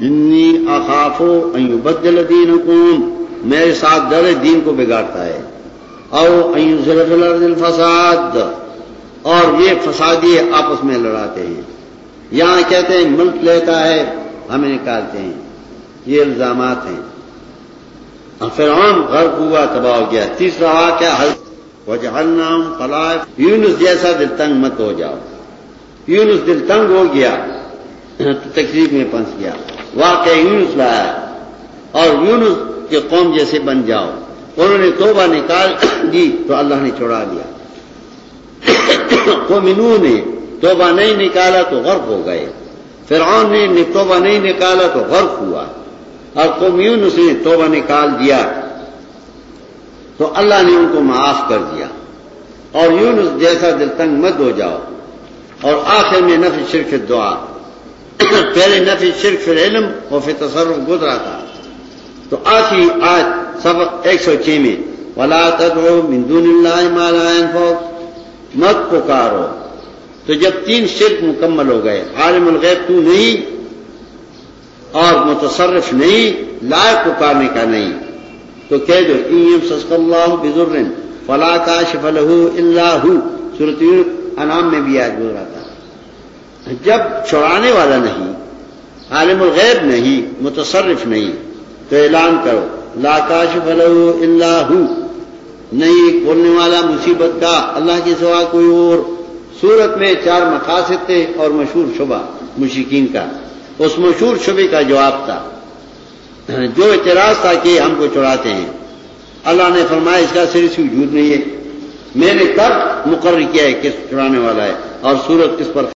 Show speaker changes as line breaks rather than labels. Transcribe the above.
انی اخافو ان یبدل دینکم، میرے ساتھ ڈر دین کو بگاڑتا ہے۔ او ان الفساد، اور یہ فسادی آپس میں لڑاتے ہیں۔ یہاں کہتے ہیں، ملک لیتا ہے، ہمیں نکالتے ہیں۔ یہ الزامات ہیں۔ فرعون غرق ہوا، تباہ ہو گیا۔ تیسرا واقعہ حل وجہلنا فلاح یونس جیسا دل تنگ مت ہو جاؤ۔ یونس دل تنگ ہو گیا تو تقریب میں پھنس گیا۔ واقع یونس لایا اور یونس کے قوم جیسے بن جاؤ۔ انہوں نے توبہ نکال دی تو اللہ نے چھوڑا لیا قومنو نے توبہ نہیں نکالا تو غرق ہو گئے۔ فرعون نے توبہ نہیں نکالا تو غرق ہوا۔ اور قوم یونس نے توبہ نکال دیا تو اللہ نے ان کو معاف کر دیا۔ اور یونس جیسا دل تنگ مت ہو جاؤ۔ اور آخر میں نفی شرف دعا۔ پہلے نفی شرف علم اور پھر تصرف گزرا تھا۔ تو آخری آج سبق ایک سو چھ میں، ولا تدعو من دون اللہ ما لا ينفعك مت پکارو۔ تو جب تین شرک مکمل ہو گئے، عالم الغیب تو نہیں اور متصرف نہیں، لائق پکارنے کا نہیں۔ تو کہہ دو ایم سسک اللہ بزر فلا کاشف له الا هو۔ سورۃ انعام میں بھی آج گزرا تھا۔ جب چھڑانے والا نہیں، عالم الغیب نہیں، متصرف نہیں، تو اعلان کرو، لا کاشف له الا هو نہیں کھولنے والا مصیبت کا اللہ کے سوا کوئی اور۔ سورت میں چار مقاصد تھے اور مشہور شبہ مشکین کا۔ اس مشہور شبے کا جواب تھا۔ جو اعتراض تھا کہ ہم کو چڑھاتے ہیں۔ اللہ نے فرمایا، اس کا صرف وجود نہیں ہے۔ میں نے کب مقرر کیا ہے کس چڑھانے والا ہے اور سورت کس پر